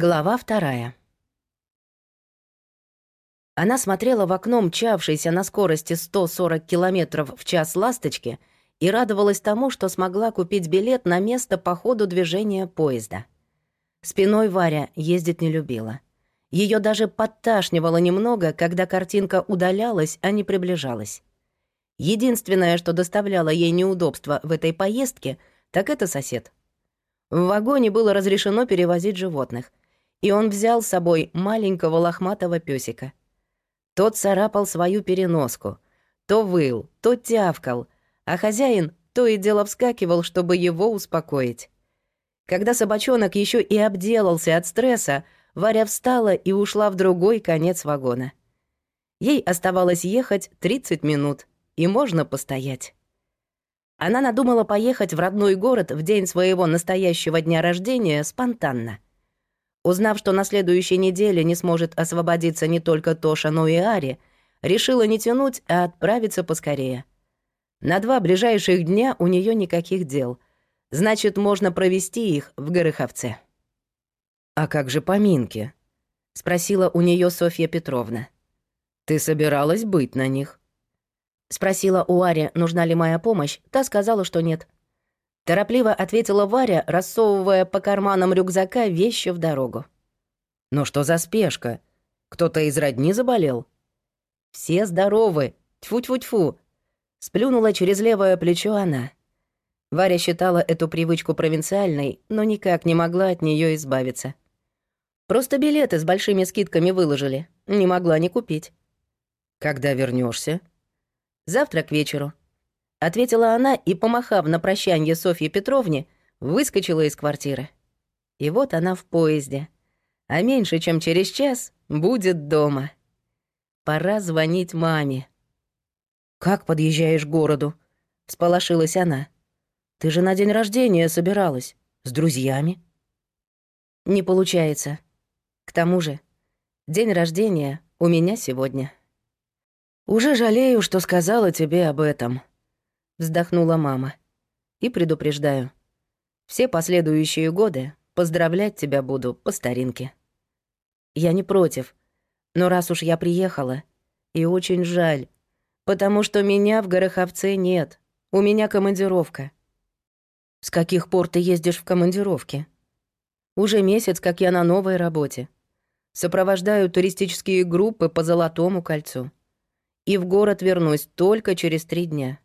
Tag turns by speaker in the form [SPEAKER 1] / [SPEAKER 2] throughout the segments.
[SPEAKER 1] Глава вторая. Она смотрела в окно мчавшейся на скорости 140 км в час ласточки и радовалась тому, что смогла купить билет на место по ходу движения поезда. Спиной Варя ездить не любила. Ее даже подташнивало немного, когда картинка удалялась, а не приближалась. Единственное, что доставляло ей неудобства в этой поездке, так это сосед. В вагоне было разрешено перевозить животных, и он взял с собой маленького лохматого песика. Тот царапал свою переноску, то выл, то тявкал, а хозяин то и дело вскакивал, чтобы его успокоить. Когда собачонок еще и обделался от стресса, Варя встала и ушла в другой конец вагона. Ей оставалось ехать 30 минут, и можно постоять. Она надумала поехать в родной город в день своего настоящего дня рождения спонтанно — Узнав, что на следующей неделе не сможет освободиться не только Тоша, но и Ари, решила не тянуть, а отправиться поскорее. На два ближайших дня у нее никаких дел. Значит, можно провести их в Гороховце. «А как же поминки?» — спросила у нее Софья Петровна. «Ты собиралась быть на них?» Спросила у Ари, нужна ли моя помощь, та сказала, что нет. Торопливо ответила Варя, рассовывая по карманам рюкзака вещи в дорогу. «Ну что за спешка? Кто-то из родни заболел?» «Все здоровы! Тьфу-тьфу-тьфу!» Сплюнула через левое плечо она. Варя считала эту привычку провинциальной, но никак не могла от нее избавиться. Просто билеты с большими скидками выложили. Не могла не купить. «Когда вернешься? «Завтра к вечеру», Ответила она и, помахав на прощание Софье Петровне, выскочила из квартиры. И вот она в поезде. А меньше чем через час будет дома. Пора звонить маме. «Как подъезжаешь к городу?» — всполошилась она. «Ты же на день рождения собиралась. С друзьями?» «Не получается. К тому же, день рождения у меня сегодня». «Уже жалею, что сказала тебе об этом», вздохнула мама. И предупреждаю. Все последующие годы поздравлять тебя буду по старинке. Я не против, но раз уж я приехала, и очень жаль, потому что меня в Гороховце нет, у меня командировка. С каких пор ты ездишь в командировке? Уже месяц, как я на новой работе. Сопровождаю туристические группы по Золотому кольцу. И в город вернусь только через три дня.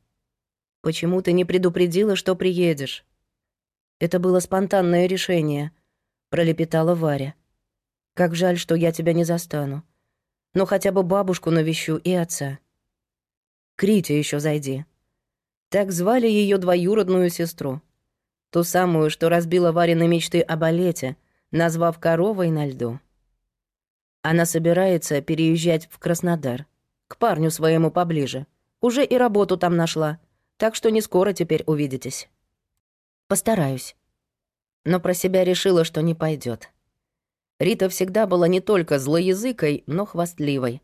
[SPEAKER 1] Почему ты не предупредила, что приедешь?» «Это было спонтанное решение», — пролепетала Варя. «Как жаль, что я тебя не застану. Но хотя бы бабушку навещу и отца. Крите еще зайди». Так звали ее двоюродную сестру. Ту самую, что разбила Варины мечты о балете, назвав коровой на льду. Она собирается переезжать в Краснодар, к парню своему поближе. Уже и работу там нашла — так что не скоро теперь увидитесь. Постараюсь. Но про себя решила, что не пойдет. Рита всегда была не только злоязыкой, но хвастливой.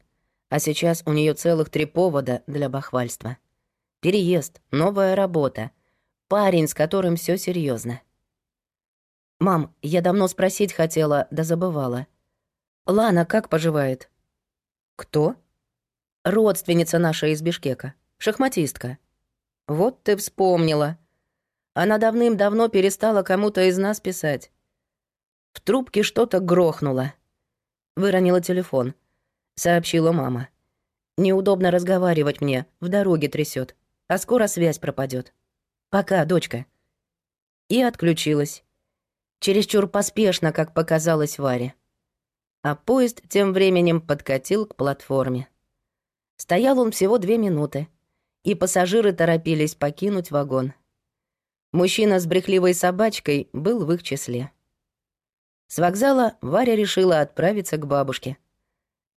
[SPEAKER 1] А сейчас у нее целых три повода для бахвальства. Переезд, новая работа, парень, с которым все серьезно. «Мам, я давно спросить хотела, да забывала. Лана как поживает?» «Кто?» «Родственница наша из Бишкека, шахматистка». Вот ты вспомнила. Она давным-давно перестала кому-то из нас писать. В трубке что-то грохнуло. Выронила телефон. Сообщила мама. Неудобно разговаривать мне, в дороге трясет, а скоро связь пропадет. Пока, дочка. И отключилась. Чересчур поспешно, как показалось Варе. А поезд тем временем подкатил к платформе. Стоял он всего две минуты и пассажиры торопились покинуть вагон. Мужчина с брехливой собачкой был в их числе. С вокзала Варя решила отправиться к бабушке.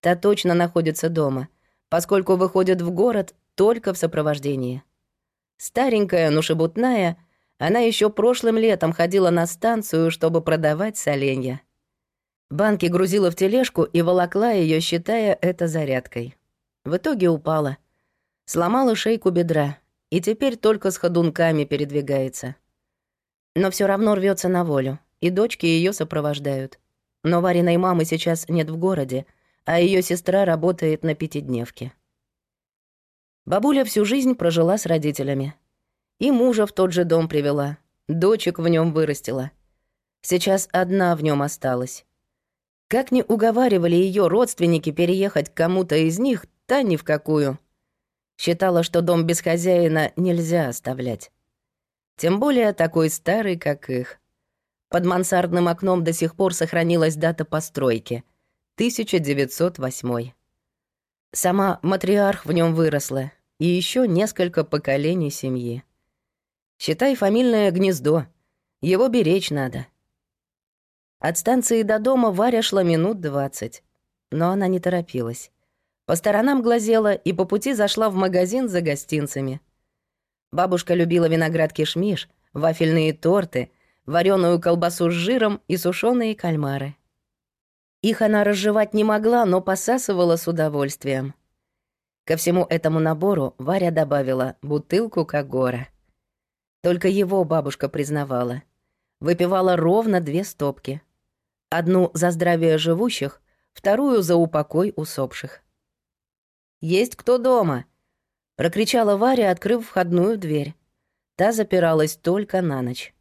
[SPEAKER 1] Та точно находится дома, поскольку выходит в город только в сопровождении. Старенькая, но шебутная, она еще прошлым летом ходила на станцию, чтобы продавать соленья. Банки грузила в тележку и волокла ее, считая это зарядкой. В итоге упала — Сломала шейку бедра и теперь только с ходунками передвигается. Но все равно рвется на волю, и дочки ее сопровождают. Но Вариной мамы сейчас нет в городе, а ее сестра работает на пятидневке. Бабуля всю жизнь прожила с родителями. И мужа в тот же дом привела, дочек в нем вырастила. Сейчас одна в нем осталась. Как ни уговаривали ее родственники переехать к кому-то из них, та ни в какую. Считала, что дом без хозяина нельзя оставлять. Тем более такой старый, как их. Под мансардным окном до сих пор сохранилась дата постройки — 1908. Сама матриарх в нем выросла, и еще несколько поколений семьи. Считай фамильное гнездо. Его беречь надо. От станции до дома Варя шла минут двадцать. Но она не торопилась. По сторонам глазела и по пути зашла в магазин за гостинцами. Бабушка любила виноград кишмиш, вафельные торты, вареную колбасу с жиром и сушеные кальмары. Их она разжевать не могла, но посасывала с удовольствием. Ко всему этому набору Варя добавила бутылку Кагора. Только его бабушка признавала. Выпивала ровно две стопки. Одну за здравие живущих, вторую за упокой усопших. «Есть кто дома?» — прокричала Варя, открыв входную дверь. Та запиралась только на ночь.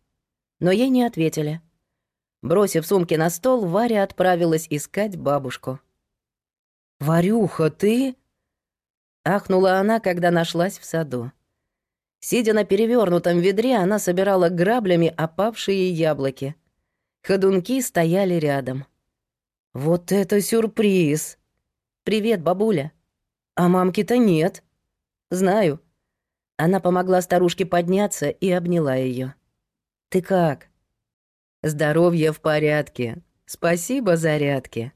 [SPEAKER 1] Но ей не ответили — Бросив сумки на стол, Варя отправилась искать бабушку. «Варюха, ты?» Ахнула она, когда нашлась в саду. Сидя на перевернутом ведре, она собирала граблями опавшие яблоки. Ходунки стояли рядом. «Вот это сюрприз!» «Привет, бабуля!» «А мамки-то нет!» «Знаю». Она помогла старушке подняться и обняла ее. «Ты как?» Здоровье в порядке. Спасибо, зарядки.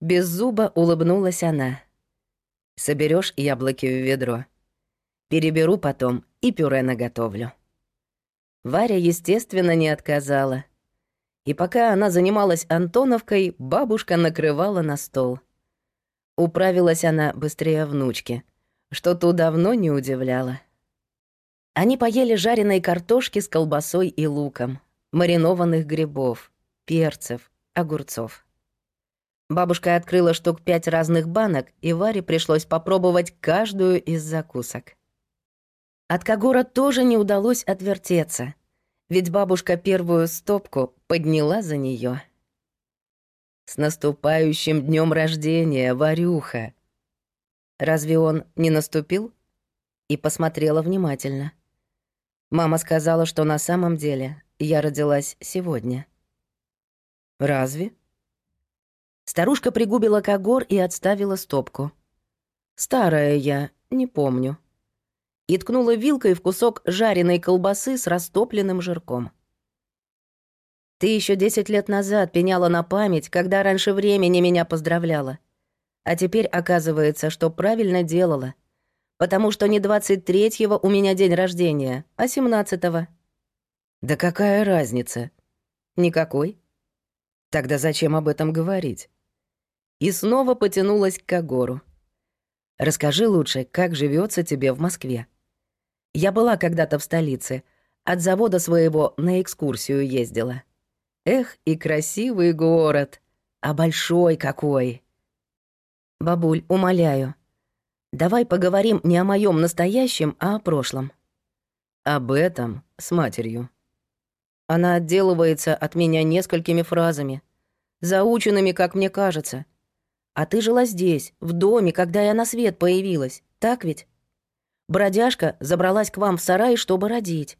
[SPEAKER 1] Без зуба улыбнулась она. Соберешь яблоки в ведро. Переберу потом и пюре наготовлю. Варя, естественно, не отказала. И пока она занималась Антоновкой, бабушка накрывала на стол. Управилась она быстрее внучки, что ту давно не удивляло. Они поели жареной картошки с колбасой и луком, маринованных грибов, перцев, огурцов. Бабушка открыла штук пять разных банок, и Варе пришлось попробовать каждую из закусок. От Кагора тоже не удалось отвертеться, ведь бабушка первую стопку подняла за нее. «С наступающим днем рождения, Варюха!» Разве он не наступил? И посмотрела внимательно. Мама сказала, что на самом деле я родилась сегодня. Разве? Старушка пригубила когор и отставила стопку. Старая я, не помню. И ткнула вилкой в кусок жареной колбасы с растопленным жирком. Ты еще десять лет назад пеняла на память, когда раньше времени меня поздравляла. А теперь оказывается, что правильно делала. Потому что не двадцать третьего у меня день рождения, а семнадцатого. Да какая разница? Никакой. Тогда зачем об этом говорить? И снова потянулась к Кагору. Расскажи лучше, как живется тебе в Москве. Я была когда-то в столице, от завода своего на экскурсию ездила. Эх, и красивый город, а большой какой. Бабуль, умоляю, давай поговорим не о моем настоящем, а о прошлом. Об этом с матерью. Она отделывается от меня несколькими фразами, заученными, как мне кажется. А ты жила здесь, в доме, когда я на свет появилась, так ведь? Бродяжка забралась к вам в сарай, чтобы родить.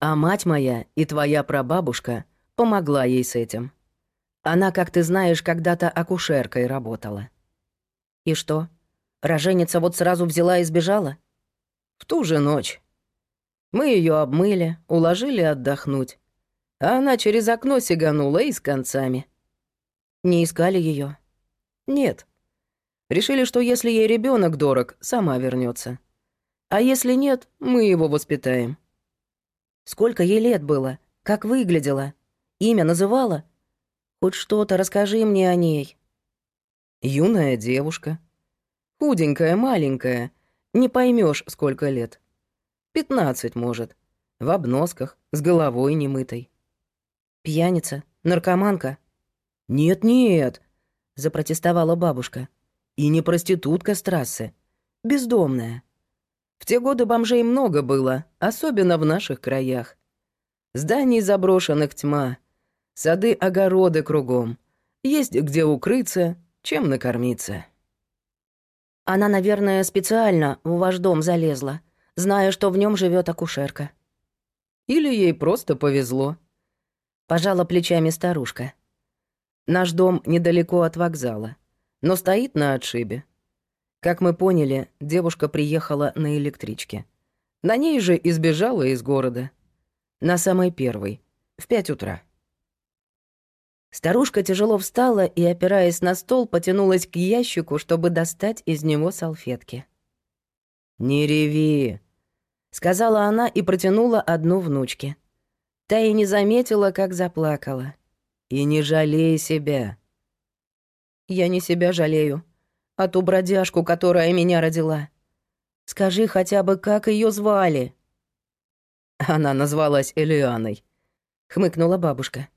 [SPEAKER 1] А мать моя и твоя прабабушка помогла ей с этим. Она, как ты знаешь, когда-то акушеркой работала. И что? Роженица вот сразу взяла и сбежала? В ту же ночь. Мы ее обмыли, уложили отдохнуть. А она через окно сиганула и с концами. Не искали ее? Нет. Решили, что если ей ребенок дорог, сама вернется. А если нет, мы его воспитаем. Сколько ей лет было? Как выглядела? Имя называла? Хоть что-то расскажи мне о ней. Юная девушка. Худенькая, маленькая. Не поймешь, сколько лет. Пятнадцать, может. В обносках, с головой немытой. Пьяница, наркоманка. «Нет-нет», — запротестовала бабушка. «И не проститутка с трассы. Бездомная. В те годы бомжей много было, особенно в наших краях. Зданий заброшенных тьма, сады-огороды кругом. Есть где укрыться, чем накормиться». Она, наверное, специально в ваш дом залезла, зная, что в нем живет акушерка. Или ей просто повезло. Пожала плечами старушка. Наш дом недалеко от вокзала, но стоит на отшибе. Как мы поняли, девушка приехала на электричке. На ней же избежала из города. На самой первой, в пять утра. Старушка тяжело встала и, опираясь на стол, потянулась к ящику, чтобы достать из него салфетки. «Не реви», — сказала она и протянула одну внучке. Та и не заметила, как заплакала. «И не жалей себя». «Я не себя жалею, а ту бродяжку, которая меня родила. Скажи хотя бы, как ее звали?» Она назвалась Элианой, — хмыкнула бабушка.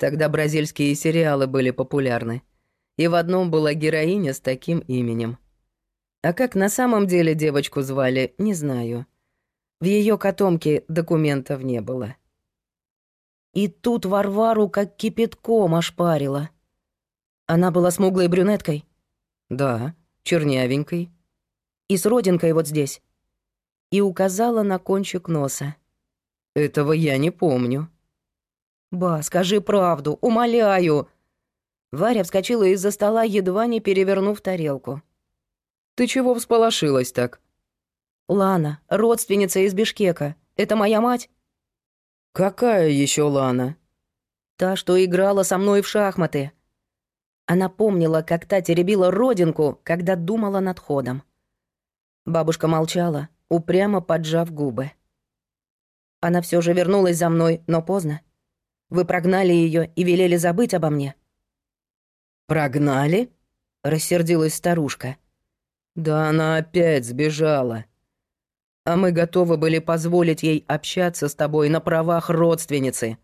[SPEAKER 1] Тогда бразильские сериалы были популярны. И в одном была героиня с таким именем. А как на самом деле девочку звали, не знаю. В ее котомке документов не было. И тут Варвару как кипятком ошпарила. Она была смуглой брюнеткой? Да, чернявенькой. И с родинкой вот здесь. И указала на кончик носа. Этого я не помню. «Ба, скажи правду, умоляю!» Варя вскочила из-за стола, едва не перевернув тарелку. «Ты чего всполошилась так?» «Лана, родственница из Бишкека. Это моя мать?» «Какая еще Лана?» «Та, что играла со мной в шахматы». Она помнила, как та теребила родинку, когда думала над ходом. Бабушка молчала, упрямо поджав губы. Она все же вернулась за мной, но поздно. Вы прогнали ее и велели забыть обо мне». «Прогнали?» — рассердилась старушка. «Да она опять сбежала. А мы готовы были позволить ей общаться с тобой на правах родственницы.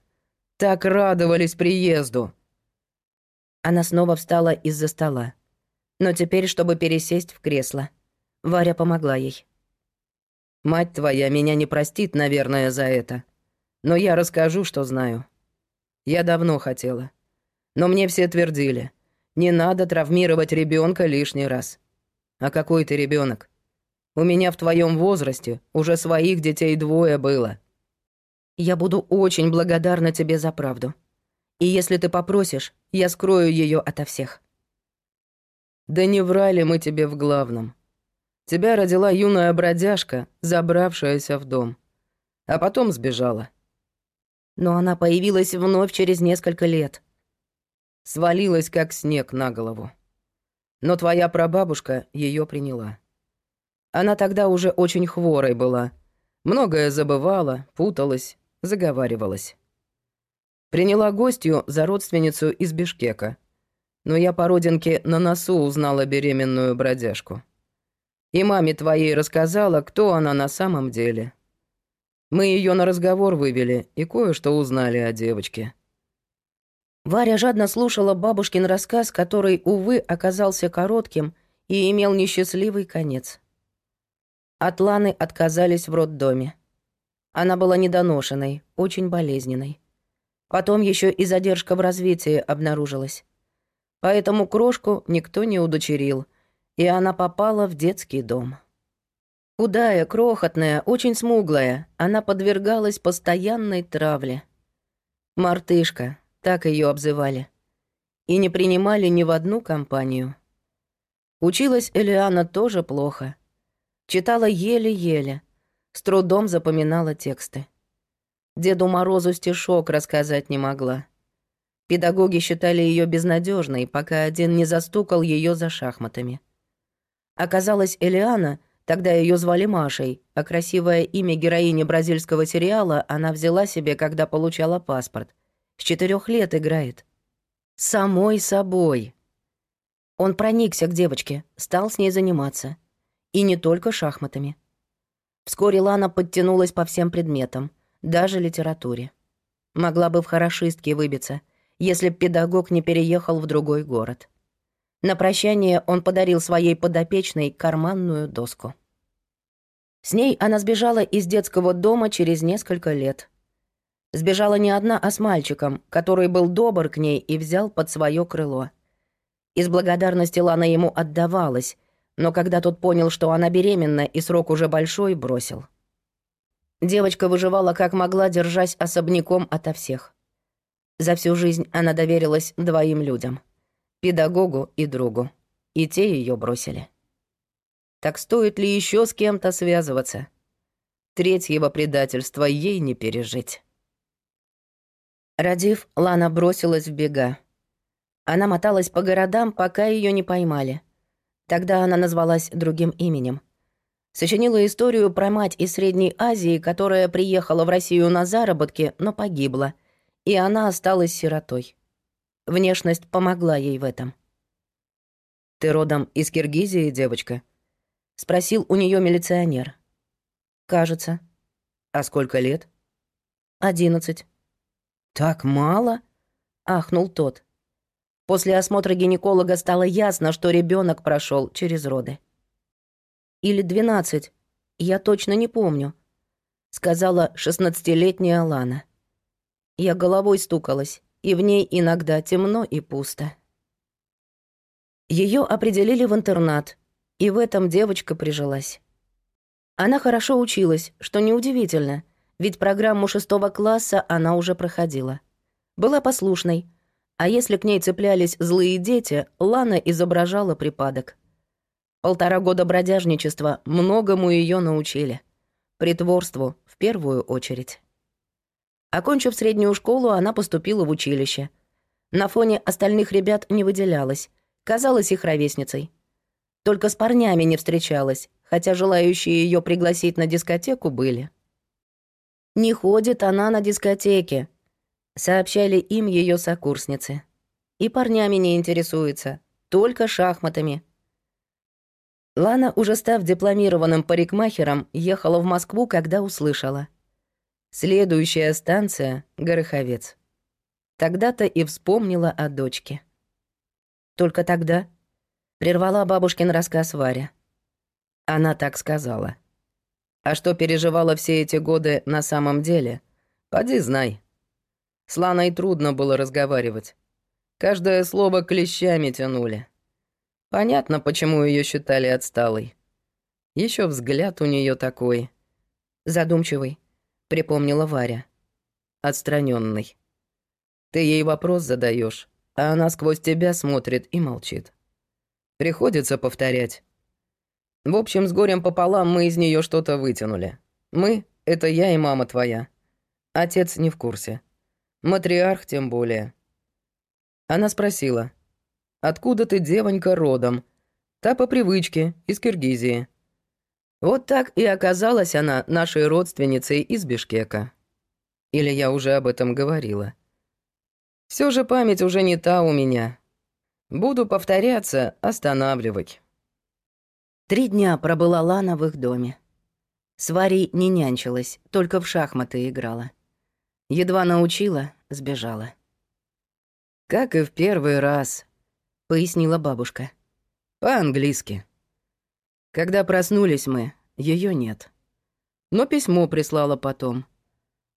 [SPEAKER 1] Так радовались приезду». Она снова встала из-за стола. Но теперь, чтобы пересесть в кресло. Варя помогла ей. «Мать твоя меня не простит, наверное, за это. Но я расскажу, что знаю. Я давно хотела. Но мне все твердили, не надо травмировать ребенка лишний раз. А какой ты ребенок? У меня в твоем возрасте уже своих детей двое было. Я буду очень благодарна тебе за правду. И если ты попросишь, я скрою ее ото всех. Да не врали мы тебе в главном. Тебя родила юная бродяжка, забравшаяся в дом. А потом сбежала но она появилась вновь через несколько лет. Свалилась, как снег на голову. Но твоя прабабушка ее приняла. Она тогда уже очень хворой была. Многое забывала, путалась, заговаривалась. Приняла гостью за родственницу из Бишкека. Но я по родинке на носу узнала беременную бродяжку. И маме твоей рассказала, кто она на самом деле. Мы ее на разговор вывели и кое-что узнали о девочке». Варя жадно слушала бабушкин рассказ, который, увы, оказался коротким и имел несчастливый конец. От Ланы отказались в роддоме. Она была недоношенной, очень болезненной. Потом еще и задержка в развитии обнаружилась. Поэтому крошку никто не удочерил, и она попала в детский дом. Худая, крохотная, очень смуглая, она подвергалась постоянной травле. «Мартышка», так ее обзывали. И не принимали ни в одну компанию. Училась Элиана тоже плохо. Читала еле-еле, с трудом запоминала тексты. Деду Морозу стишок рассказать не могла. Педагоги считали ее безнадежной, пока один не застукал ее за шахматами. Оказалось, Элиана Тогда ее звали Машей, а красивое имя героини бразильского сериала она взяла себе, когда получала паспорт. С четырех лет играет. Самой собой. Он проникся к девочке, стал с ней заниматься. И не только шахматами. Вскоре Лана подтянулась по всем предметам, даже литературе. Могла бы в хорошистке выбиться, если б педагог не переехал в другой город. На прощание он подарил своей подопечной карманную доску. С ней она сбежала из детского дома через несколько лет. Сбежала не одна, а с мальчиком, который был добр к ней и взял под свое крыло. Из благодарности Лана ему отдавалась, но когда тот понял, что она беременна и срок уже большой, бросил. Девочка выживала как могла, держась особняком ото всех. За всю жизнь она доверилась двоим людям — педагогу и другу, и те ее бросили. Так стоит ли еще с кем-то связываться? Третьего предательства ей не пережить. Родив, Лана бросилась в бега. Она моталась по городам, пока ее не поймали. Тогда она назвалась другим именем. Сочинила историю про мать из Средней Азии, которая приехала в Россию на заработки, но погибла. И она осталась сиротой. Внешность помогла ей в этом. «Ты родом из Киргизии, девочка?» — спросил у нее милиционер. «Кажется». «А сколько лет?» «Одиннадцать». «Так мало?» — ахнул тот. После осмотра гинеколога стало ясно, что ребенок прошел через роды. «Или двенадцать, я точно не помню», — сказала шестнадцатилетняя Лана. Я головой стукалась, и в ней иногда темно и пусто. Ее определили в интернат, и в этом девочка прижилась. Она хорошо училась, что неудивительно, ведь программу шестого класса она уже проходила. Была послушной, а если к ней цеплялись злые дети, Лана изображала припадок. Полтора года бродяжничества многому ее научили. Притворству в первую очередь. Окончив среднюю школу, она поступила в училище. На фоне остальных ребят не выделялась, казалась их ровесницей. Только с парнями не встречалась, хотя желающие ее пригласить на дискотеку были. «Не ходит она на дискотеке», сообщали им ее сокурсницы. И парнями не интересуется, только шахматами. Лана, уже став дипломированным парикмахером, ехала в Москву, когда услышала. Следующая станция — Гороховец. Тогда-то и вспомнила о дочке. Только тогда прервала бабушкин рассказ Варя. Она так сказала. А что переживала все эти годы на самом деле? Поди знай. С Ланой трудно было разговаривать. Каждое слово клещами тянули. Понятно, почему ее считали отсталой. Еще взгляд у нее такой. Задумчивый, припомнила Варя. Отстраненный. Ты ей вопрос задаешь, а она сквозь тебя смотрит и молчит. Приходится повторять. В общем, с горем пополам мы из нее что-то вытянули. Мы — это я и мама твоя. Отец не в курсе. Матриарх тем более. Она спросила, «Откуда ты, девонька, родом?» Та по привычке, из Киргизии. Вот так и оказалась она нашей родственницей из Бишкека. Или я уже об этом говорила. Все же память уже не та у меня. Буду повторяться, останавливать. Три дня пробыла Лана в их доме. С Варей не нянчилась, только в шахматы играла. Едва научила, сбежала. «Как и в первый раз», — пояснила бабушка. «По-английски. Когда проснулись мы, ее нет. Но письмо прислала потом.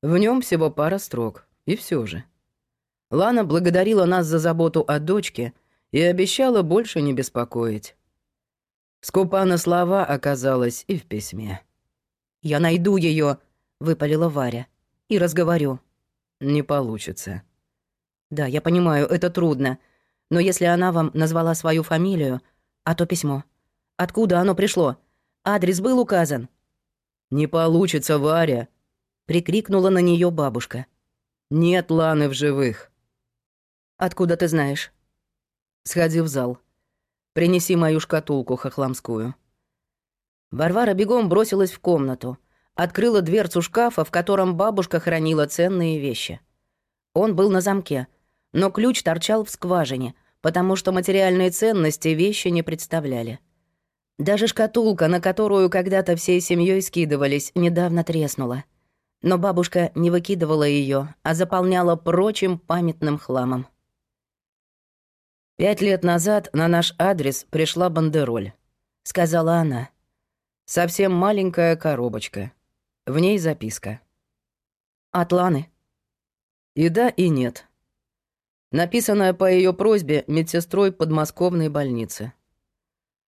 [SPEAKER 1] В нем всего пара строк, и все же. Лана благодарила нас за заботу о дочке и обещала больше не беспокоить. Скупа на слова оказалась и в письме. «Я найду ее, выпалила Варя и разговорю. Не получится. Да, я понимаю, это трудно. Но если она вам назвала свою фамилию, а то письмо. Откуда оно пришло? Адрес был указан. Не получится, Варя, прикрикнула на нее бабушка. Нет Ланы в живых. Откуда ты знаешь? Сходи в зал. Принеси мою шкатулку хохламскую. Варвара бегом бросилась в комнату открыла дверцу шкафа, в котором бабушка хранила ценные вещи. Он был на замке, но ключ торчал в скважине, потому что материальные ценности вещи не представляли. Даже шкатулка, на которую когда-то всей семьей скидывались, недавно треснула. Но бабушка не выкидывала ее, а заполняла прочим памятным хламом. «Пять лет назад на наш адрес пришла бандероль», — сказала она. «Совсем маленькая коробочка. В ней записка». «От Ланы?» «И да, и нет», написанная по ее просьбе медсестрой подмосковной больницы.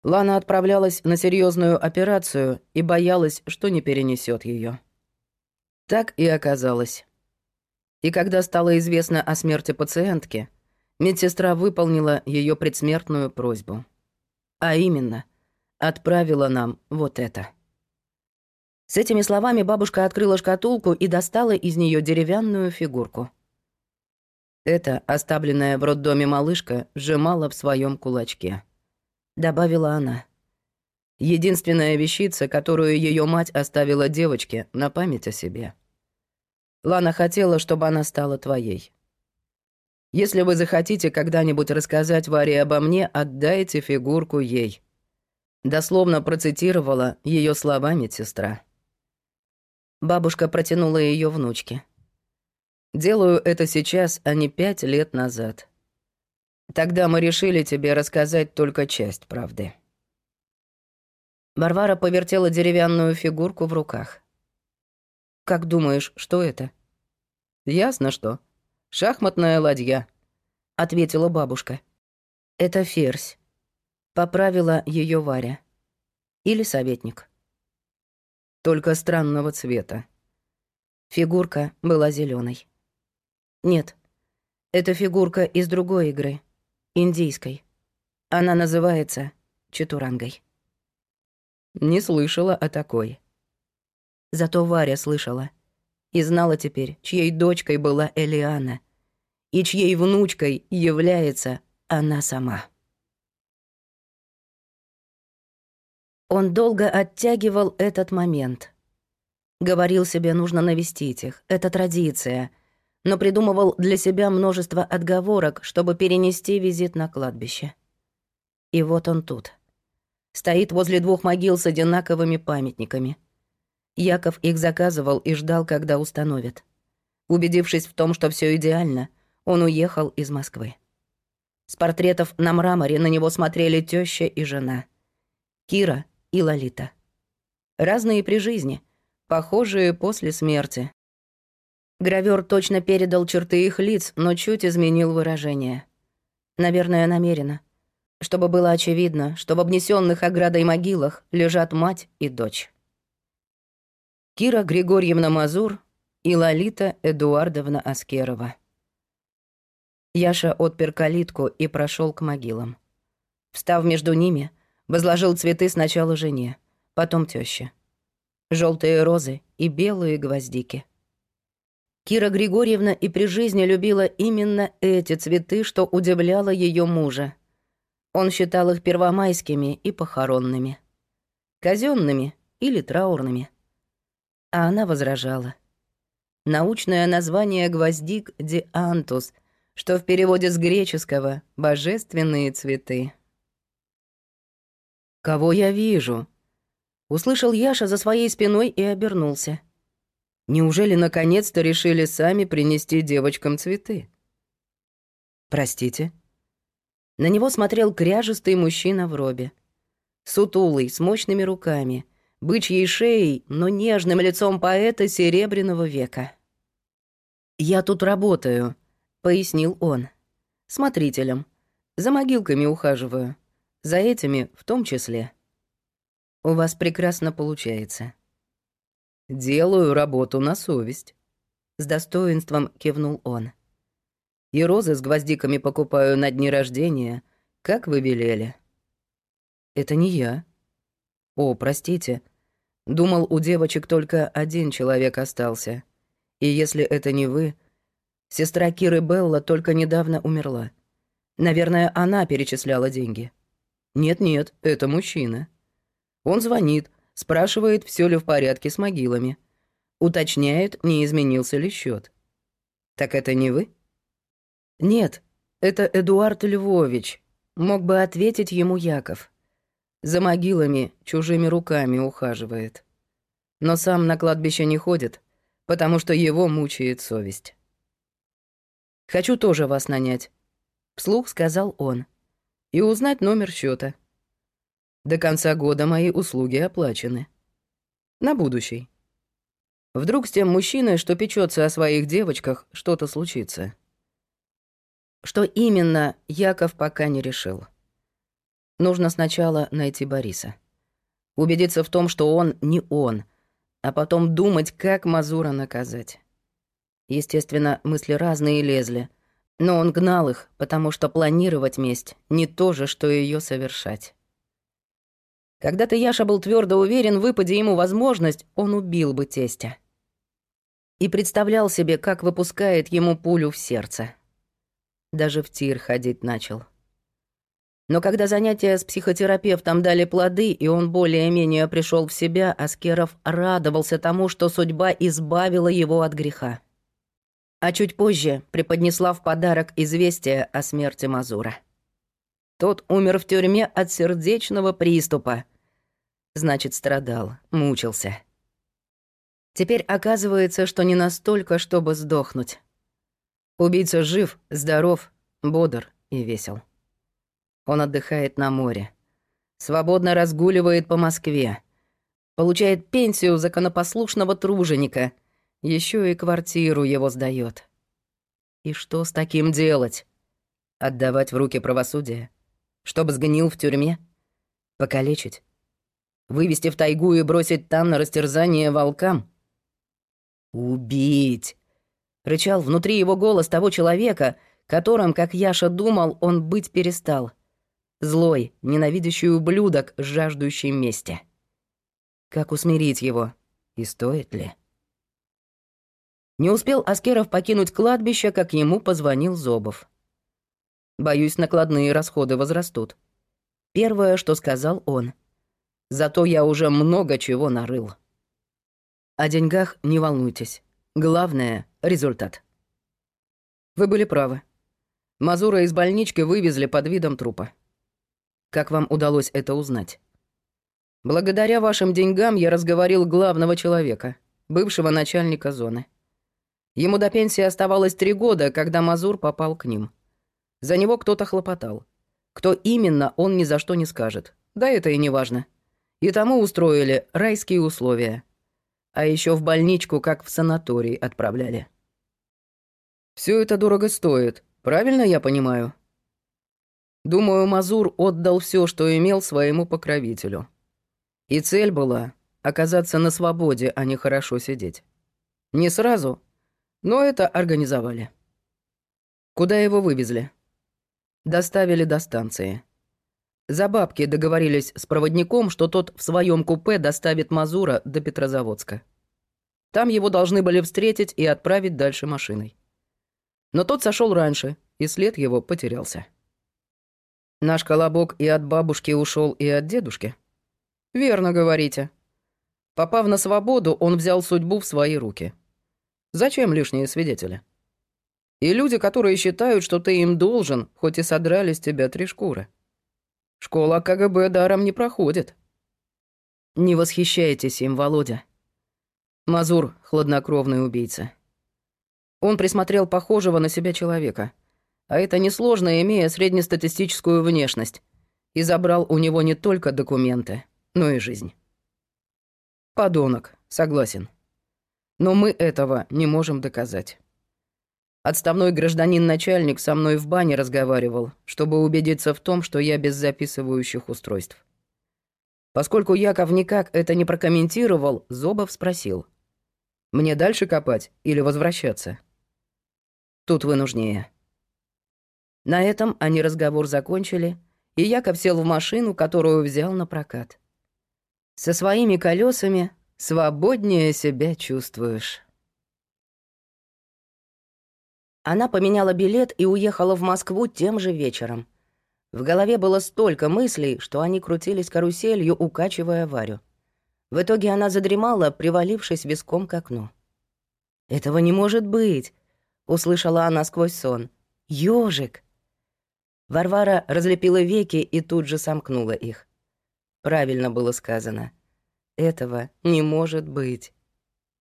[SPEAKER 1] Лана отправлялась на серьезную операцию и боялась, что не перенесет ее. Так и оказалось. И когда стало известно о смерти пациентки, медсестра выполнила ее предсмертную просьбу. А именно, отправила нам вот это. С этими словами бабушка открыла шкатулку и достала из нее деревянную фигурку. Это оставленная в роддоме малышка сжимала в своем кулачке. Добавила она. Единственная вещица, которую ее мать оставила девочке на память о себе. Лана хотела, чтобы она стала твоей. Если вы захотите когда-нибудь рассказать Варе обо мне, отдайте фигурку ей. Дословно процитировала ее слова медсестра. Бабушка протянула ее внучке. Делаю это сейчас, а не пять лет назад. Тогда мы решили тебе рассказать только часть правды». Варвара повертела деревянную фигурку в руках. «Как думаешь, что это?» «Ясно, что. Шахматная ладья», — ответила бабушка. «Это ферзь», — поправила ее Варя. «Или советник». «Только странного цвета». Фигурка была зеленой. Нет. Это фигурка из другой игры. Индийской. Она называется Чатурангой. Не слышала о такой. Зато Варя слышала. И знала теперь, чьей дочкой была Элиана. И чьей внучкой является она сама. Он долго оттягивал этот момент. Говорил себе, нужно навестить их. Это традиция — но придумывал для себя множество отговорок, чтобы перенести визит на кладбище. И вот он тут. Стоит возле двух могил с одинаковыми памятниками. Яков их заказывал и ждал, когда установят. Убедившись в том, что все идеально, он уехал из Москвы. С портретов на мраморе на него смотрели теща и жена. Кира и Лолита. Разные при жизни, похожие после смерти, Гравер точно передал черты их лиц, но чуть изменил выражение. Наверное, намеренно. Чтобы было очевидно, что в обнесенных оградой могилах лежат мать и дочь. Кира Григорьевна Мазур и Лолита Эдуардовна Аскерова. Яша отпер калитку и прошел к могилам. Встав между ними, возложил цветы сначала жене, потом тёще. Желтые розы и белые гвоздики — Кира Григорьевна и при жизни любила именно эти цветы, что удивляло ее мужа. Он считал их первомайскими и похоронными. казенными или траурными. А она возражала. Научное название гвоздик диантус, что в переводе с греческого «божественные цветы». «Кого я вижу?» Услышал Яша за своей спиной и обернулся. Неужели наконец-то решили сами принести девочкам цветы? Простите. На него смотрел кряжистый мужчина в робе. Сутулый, с мощными руками, бычьей шеей, но нежным лицом поэта Серебряного века. «Я тут работаю», — пояснил он. «Смотрителем. За могилками ухаживаю. За этими в том числе. У вас прекрасно получается». Делаю работу на совесть. С достоинством кивнул он. И розы с гвоздиками покупаю на дни рождения, как вы велели. Это не я. О, простите. Думал, у девочек только один человек остался. И если это не вы... Сестра Киры Белла только недавно умерла. Наверное, она перечисляла деньги. Нет-нет, это мужчина. Он звонит, Спрашивает, все ли в порядке с могилами. Уточняет, не изменился ли счет. Так это не вы? Нет, это Эдуард Львович. Мог бы ответить ему Яков. За могилами чужими руками ухаживает. Но сам на кладбище не ходит, потому что его мучает совесть. Хочу тоже вас нанять. Вслух сказал он. «И узнать номер счета. До конца года мои услуги оплачены. На будущий. Вдруг с тем мужчиной, что печется о своих девочках, что-то случится. Что именно, Яков пока не решил. Нужно сначала найти Бориса. Убедиться в том, что он не он, а потом думать, как Мазура наказать. Естественно, мысли разные лезли, но он гнал их, потому что планировать месть не то же, что ее совершать. Когда-то Яша был твердо уверен, выпади ему возможность, он убил бы тестя. И представлял себе, как выпускает ему пулю в сердце. Даже в тир ходить начал. Но когда занятия с психотерапевтом дали плоды, и он более-менее пришел в себя, Аскеров радовался тому, что судьба избавила его от греха. А чуть позже преподнесла в подарок известие о смерти Мазура. Тот умер в тюрьме от сердечного приступа. Значит, страдал, мучился. Теперь оказывается, что не настолько, чтобы сдохнуть. Убийца жив, здоров, бодр и весел. Он отдыхает на море. Свободно разгуливает по Москве. Получает пенсию законопослушного труженика. Еще и квартиру его сдает. И что с таким делать? Отдавать в руки правосудия? Чтобы сгнил в тюрьме? Покалечить? Вывести в тайгу и бросить там на растерзание волкам? «Убить!» — рычал внутри его голос того человека, которым, как Яша думал, он быть перестал. Злой, ненавидящий ублюдок, жаждущий мести. Как усмирить его? И стоит ли? Не успел Аскеров покинуть кладбище, как ему позвонил Зобов. «Боюсь, накладные расходы возрастут». Первое, что сказал он. «Зато я уже много чего нарыл». О деньгах не волнуйтесь. Главное — результат. Вы были правы. Мазура из больнички вывезли под видом трупа. Как вам удалось это узнать? Благодаря вашим деньгам я разговорил главного человека, бывшего начальника зоны. Ему до пенсии оставалось три года, когда Мазур попал к ним. За него кто-то хлопотал. Кто именно, он ни за что не скажет. Да это и не важно. И тому устроили райские условия — а еще в больничку, как в санаторий, отправляли. Все это дорого стоит, правильно я понимаю? Думаю, Мазур отдал все, что имел своему покровителю. И цель была оказаться на свободе, а не хорошо сидеть. Не сразу, но это организовали. Куда его вывезли? Доставили до станции. За бабки договорились с проводником, что тот в своем купе доставит Мазура до Петрозаводска. Там его должны были встретить и отправить дальше машиной. Но тот сошел раньше, и след его потерялся. Наш колобок и от бабушки ушел, и от дедушки. Верно говорите. Попав на свободу, он взял судьбу в свои руки. Зачем лишние свидетели? И люди, которые считают, что ты им должен, хоть и содрали с тебя три шкуры. Школа КГБ даром не проходит. Не восхищайтесь им, Володя. Мазур — хладнокровный убийца. Он присмотрел похожего на себя человека. А это несложно, имея среднестатистическую внешность. И забрал у него не только документы, но и жизнь. Подонок, согласен. Но мы этого не можем доказать. Отставной гражданин-начальник со мной в бане разговаривал, чтобы убедиться в том, что я без записывающих устройств. Поскольку Яков никак это не прокомментировал, Зобов спросил. «Мне дальше копать или возвращаться?» «Тут вы нужнее». На этом они разговор закончили, и Яков сел в машину, которую взял на прокат. «Со своими колесами свободнее себя чувствуешь». Она поменяла билет и уехала в Москву тем же вечером. В голове было столько мыслей, что они крутились каруселью, укачивая Варю. В итоге она задремала, привалившись виском к окну. «Этого не может быть!» — услышала она сквозь сон. «Ёжик!» Варвара разлепила веки и тут же сомкнула их. Правильно было сказано. «Этого не может быть!»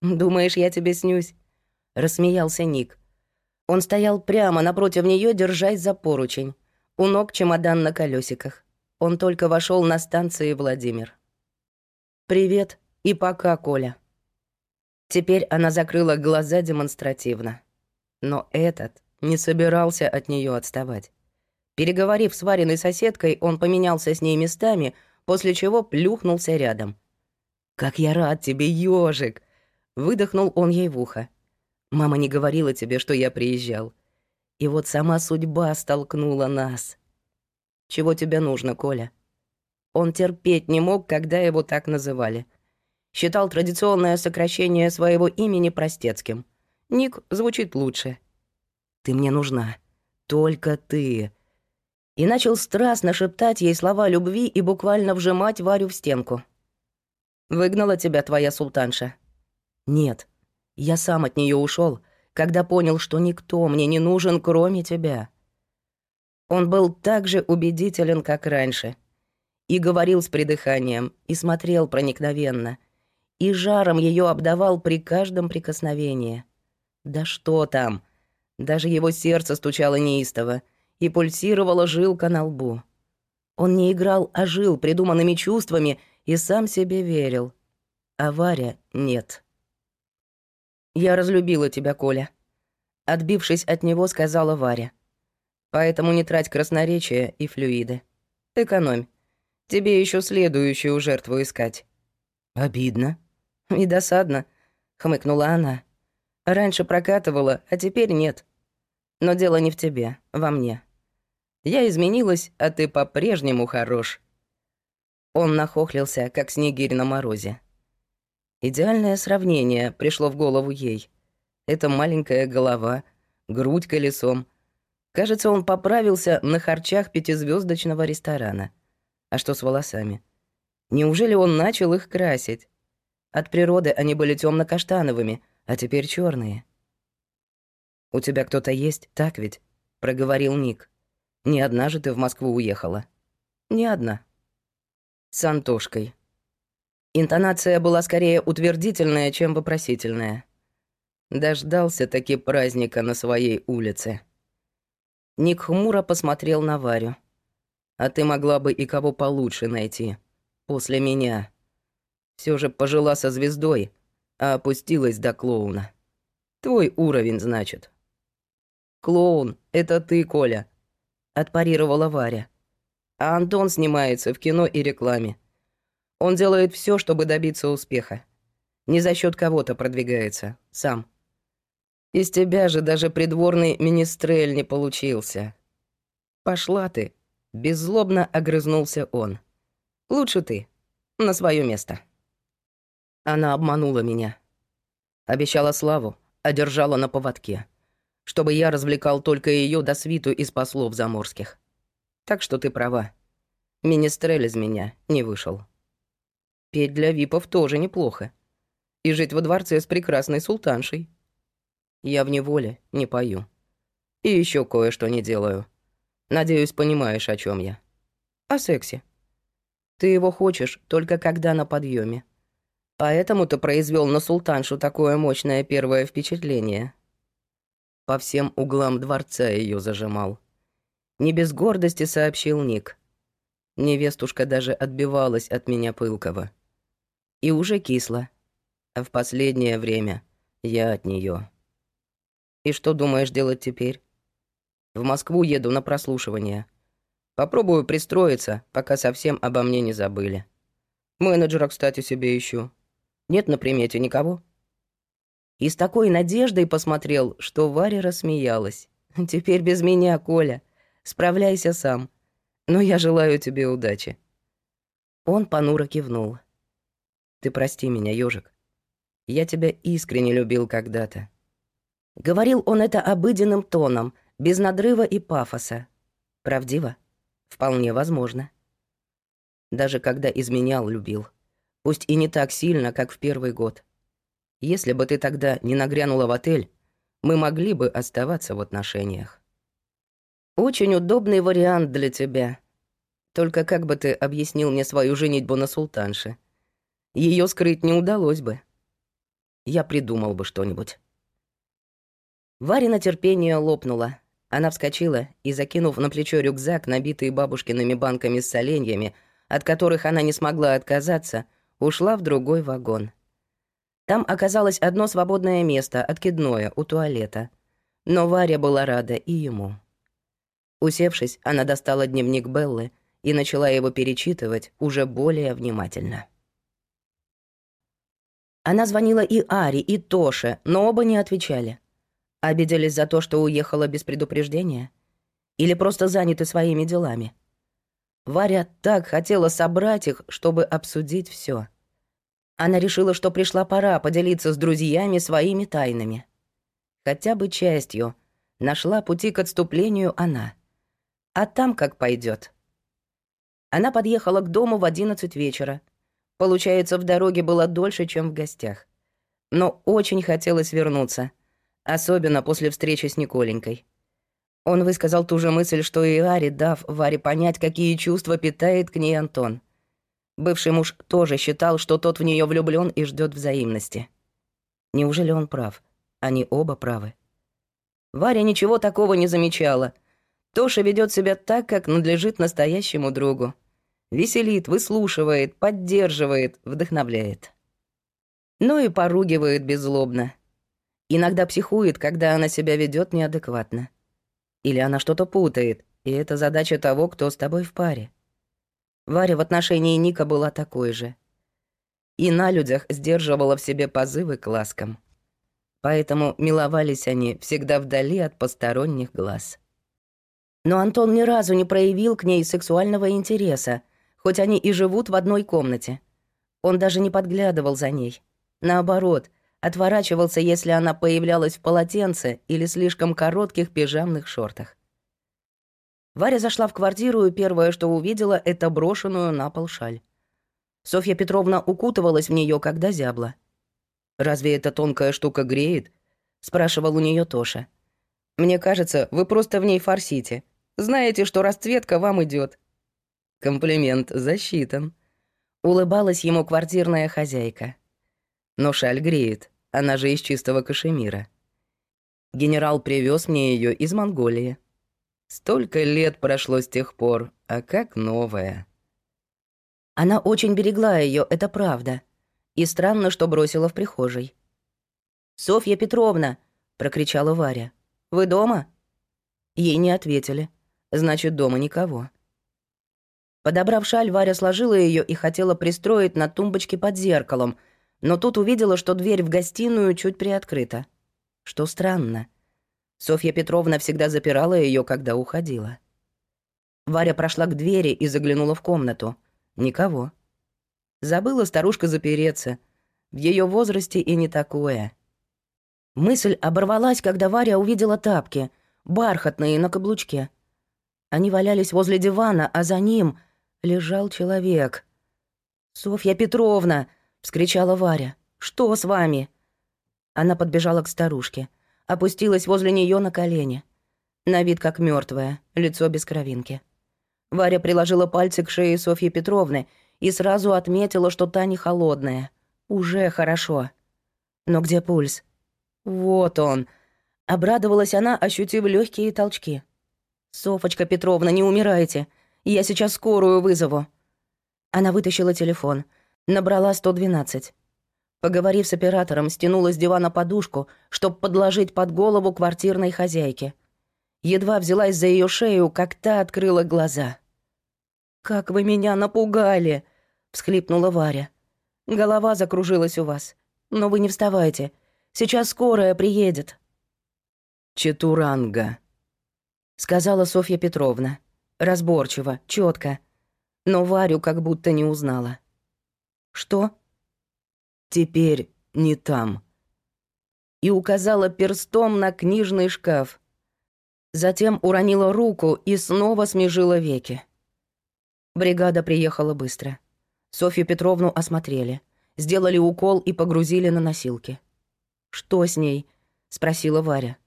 [SPEAKER 1] «Думаешь, я тебе снюсь?» — рассмеялся Ник. Он стоял прямо напротив нее, держась за поручень. У ног чемодан на колесиках. Он только вошел на станции Владимир. «Привет и пока, Коля». Теперь она закрыла глаза демонстративно. Но этот не собирался от нее отставать. Переговорив с Вариной соседкой, он поменялся с ней местами, после чего плюхнулся рядом. «Как я рад тебе, ёжик!» — выдохнул он ей в ухо. «Мама не говорила тебе, что я приезжал. И вот сама судьба столкнула нас. Чего тебе нужно, Коля?» Он терпеть не мог, когда его так называли. Считал традиционное сокращение своего имени простецким. Ник звучит лучше. «Ты мне нужна. Только ты и начал страстно шептать ей слова любви и буквально вжимать Варю в стенку. «Выгнала тебя твоя султанша?» «Нет, я сам от нее ушел, когда понял, что никто мне не нужен, кроме тебя». Он был так же убедителен, как раньше. И говорил с придыханием, и смотрел проникновенно, и жаром ее обдавал при каждом прикосновении. Да что там? Даже его сердце стучало неистово, и пульсировала жилка на лбу. Он не играл, а жил придуманными чувствами и сам себе верил. А Варя нет. «Я разлюбила тебя, Коля», — отбившись от него, сказала Варя. «Поэтому не трать красноречия и флюиды. Экономь. Тебе еще следующую жертву искать». «Обидно». «И досадно», — хмыкнула она. «Раньше прокатывала, а теперь нет. Но дело не в тебе, во мне. Я изменилась, а ты по-прежнему хорош». Он нахохлился, как снегирь на морозе. Идеальное сравнение пришло в голову ей. Это маленькая голова, грудь колесом. Кажется, он поправился на харчах пятизвездочного ресторана. А что с волосами? Неужели он начал их красить? От природы они были темно каштановыми а теперь черные. «У тебя кто-то есть, так ведь?» — проговорил Ник. Не одна же ты в Москву уехала. Не одна. С Антошкой. Интонация была скорее утвердительная, чем вопросительная. Дождался таки праздника на своей улице. Ник хмуро посмотрел на Варю. А ты могла бы и кого получше найти. После меня. Все же пожила со звездой, а опустилась до клоуна. Твой уровень, значит. Клоун — это ты, Коля отпарировала Варя. А Антон снимается в кино и рекламе. Он делает все, чтобы добиться успеха. Не за счет кого-то продвигается, сам. Из тебя же даже придворный министрель не получился. Пошла ты, беззлобно огрызнулся он. Лучше ты, на свое место. Она обманула меня. Обещала славу, одержала на поводке чтобы я развлекал только ее до свиту из послов заморских. Так что ты права. Министрель из меня не вышел. Петь для випов тоже неплохо. И жить во дворце с прекрасной султаншей. Я в неволе не пою. И еще кое-что не делаю. Надеюсь, понимаешь, о чем я. О сексе. Ты его хочешь только когда на подъеме. Поэтому ты произвел на султаншу такое мощное первое впечатление по всем углам дворца ее зажимал. Не без гордости сообщил Ник. Невестушка даже отбивалась от меня пылкого. И уже кисла. А в последнее время я от нее. И что думаешь делать теперь? В Москву еду на прослушивание. Попробую пристроиться, пока совсем обо мне не забыли. Менеджера, кстати, себе ищу. Нет на примете никого? И с такой надеждой посмотрел, что Варя рассмеялась. «Теперь без меня, Коля. Справляйся сам. Но я желаю тебе удачи». Он понуро кивнул. «Ты прости меня, ёжик. Я тебя искренне любил когда-то». Говорил он это обыденным тоном, без надрыва и пафоса. Правдиво? Вполне возможно. Даже когда изменял, любил. Пусть и не так сильно, как в первый год. Если бы ты тогда не нагрянула в отель, мы могли бы оставаться в отношениях. Очень удобный вариант для тебя. Только как бы ты объяснил мне свою женитьбу на султанше? Ее скрыть не удалось бы. Я придумал бы что-нибудь. Варина терпение лопнуло. Она вскочила и, закинув на плечо рюкзак, набитый бабушкиными банками с соленьями, от которых она не смогла отказаться, ушла в другой вагон. Там оказалось одно свободное место, откидное, у туалета. Но Варя была рада и ему. Усевшись, она достала дневник Беллы и начала его перечитывать уже более внимательно. Она звонила и Ари, и Тоше, но оба не отвечали. Обиделись за то, что уехала без предупреждения? Или просто заняты своими делами? Варя так хотела собрать их, чтобы обсудить все. Она решила, что пришла пора поделиться с друзьями своими тайнами. Хотя бы частью. Нашла пути к отступлению она. А там как пойдет. Она подъехала к дому в одиннадцать вечера. Получается, в дороге было дольше, чем в гостях. Но очень хотелось вернуться. Особенно после встречи с Николенькой. Он высказал ту же мысль, что и Ари, дав Варе понять, какие чувства питает к ней Антон. Бывший муж тоже считал, что тот в нее влюблен и ждет взаимности. Неужели он прав? Они оба правы. Варя ничего такого не замечала. Тоша ведет себя так, как надлежит настоящему другу. Веселит, выслушивает, поддерживает, вдохновляет. Ну и поругивает беззлобно. Иногда психует, когда она себя ведет неадекватно. Или она что-то путает, и это задача того, кто с тобой в паре. Варя в отношении Ника была такой же. И на людях сдерживала в себе позывы к ласкам. Поэтому миловались они всегда вдали от посторонних глаз. Но Антон ни разу не проявил к ней сексуального интереса, хоть они и живут в одной комнате. Он даже не подглядывал за ней. Наоборот, отворачивался, если она появлялась в полотенце или слишком коротких пижамных шортах. Варя зашла в квартиру, и первое, что увидела, это брошенную на пол шаль. Софья Петровна укутывалась в нее, когда зябла. «Разве эта тонкая штука греет?» — спрашивал у нее Тоша. «Мне кажется, вы просто в ней форсите. Знаете, что расцветка вам идет. Комплимент засчитан. Улыбалась ему квартирная хозяйка. Но шаль греет, она же из чистого кашемира. Генерал привез мне ее из Монголии. Столько лет прошло с тех пор, а как новая. Она очень берегла ее, это правда. И странно, что бросила в прихожей. «Софья Петровна!» — прокричала Варя. «Вы дома?» Ей не ответили. Значит, дома никого. Подобрав шаль, Варя сложила ее и хотела пристроить на тумбочке под зеркалом, но тут увидела, что дверь в гостиную чуть приоткрыта. Что странно. Софья Петровна всегда запирала ее, когда уходила. Варя прошла к двери и заглянула в комнату. Никого. Забыла старушка запереться. В ее возрасте и не такое. Мысль оборвалась, когда Варя увидела тапки, бархатные на каблучке. Они валялись возле дивана, а за ним лежал человек. «Софья Петровна!» — вскричала Варя. «Что с вами?» Она подбежала к старушке — опустилась возле нее на колени. На вид как мертвая, лицо без кровинки. Варя приложила пальцы к шее Софьи Петровны и сразу отметила, что та не холодная. Уже хорошо. Но где пульс? Вот он. Обрадовалась она, ощутив легкие толчки. «Софочка Петровна, не умирайте. Я сейчас скорую вызову». Она вытащила телефон. Набрала 112. Поговорив с оператором, стянула с дивана подушку, чтобы подложить под голову квартирной хозяйке. Едва взялась за ее шею, как та открыла глаза. «Как вы меня напугали!» — всхлипнула Варя. «Голова закружилась у вас. Но вы не вставайте. Сейчас скорая приедет».
[SPEAKER 2] «Четуранга», —
[SPEAKER 1] сказала Софья Петровна. Разборчиво, четко. Но Варю как будто не узнала. «Что?»
[SPEAKER 2] Теперь не там.
[SPEAKER 1] И указала перстом на книжный шкаф. Затем уронила руку и снова смежила веки. Бригада приехала быстро. Софью Петровну осмотрели. Сделали укол и погрузили на носилки. «Что с ней?» — спросила Варя.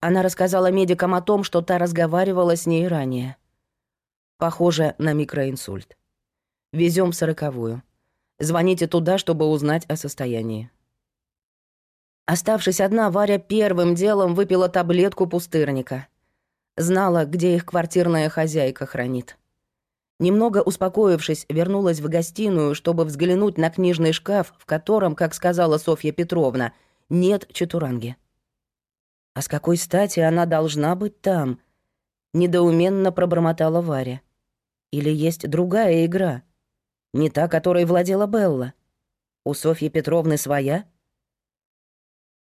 [SPEAKER 1] Она рассказала медикам о том, что та разговаривала с ней ранее. Похоже на микроинсульт. Везем сороковую. Звоните туда, чтобы узнать о состоянии. Оставшись одна, Варя первым делом выпила таблетку пустырника. Знала, где их квартирная хозяйка хранит. Немного успокоившись, вернулась в гостиную, чтобы взглянуть на книжный шкаф, в котором, как сказала Софья Петровна, нет чатуранги. А с какой стати она должна быть там? Недоуменно пробормотала Варя. Или есть другая игра? Не та, которой владела Белла? У Софьи Петровны своя?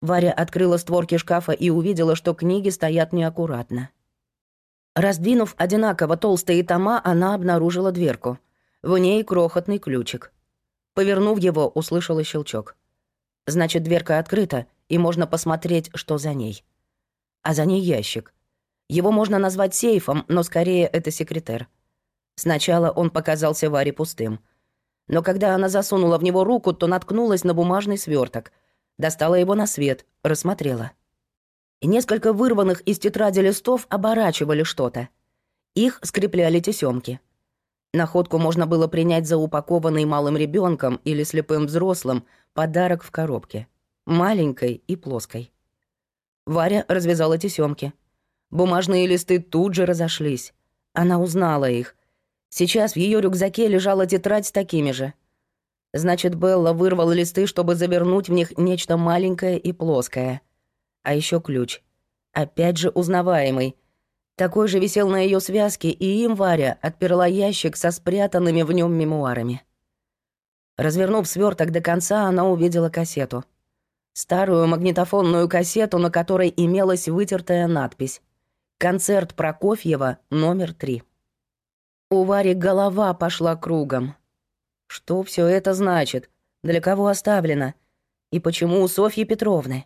[SPEAKER 1] Варя открыла створки шкафа и увидела, что книги стоят неаккуратно. Раздвинув одинаково толстые тома, она обнаружила дверку. В ней крохотный ключик. Повернув его, услышала щелчок. Значит, дверка открыта, и можно посмотреть, что за ней. А за ней ящик. Его можно назвать сейфом, но скорее это секретер. Сначала он показался Варе пустым. Но когда она засунула в него руку, то наткнулась на бумажный сверток — достала его на свет, рассмотрела. И несколько вырванных из тетради листов оборачивали что-то. Их скрепляли тесемки. Находку можно было принять за упакованный малым ребенком или слепым взрослым подарок в коробке. Маленькой и плоской. Варя развязала тесемки. Бумажные листы тут же разошлись. Она узнала их. Сейчас в ее рюкзаке лежала тетрадь с такими же. Значит, Белла вырвал листы, чтобы завернуть в них нечто маленькое и плоское. А еще ключ. Опять же узнаваемый. Такой же висел на ее связке, и им Варя отперла ящик со спрятанными в нем мемуарами. Развернув сверток до конца, она увидела кассету. Старую магнитофонную кассету, на которой имелась вытертая надпись «Концерт Прокофьева, номер три». У Вари голова пошла кругом. Что все это значит? Для кого оставлено? И почему у Софьи Петровны?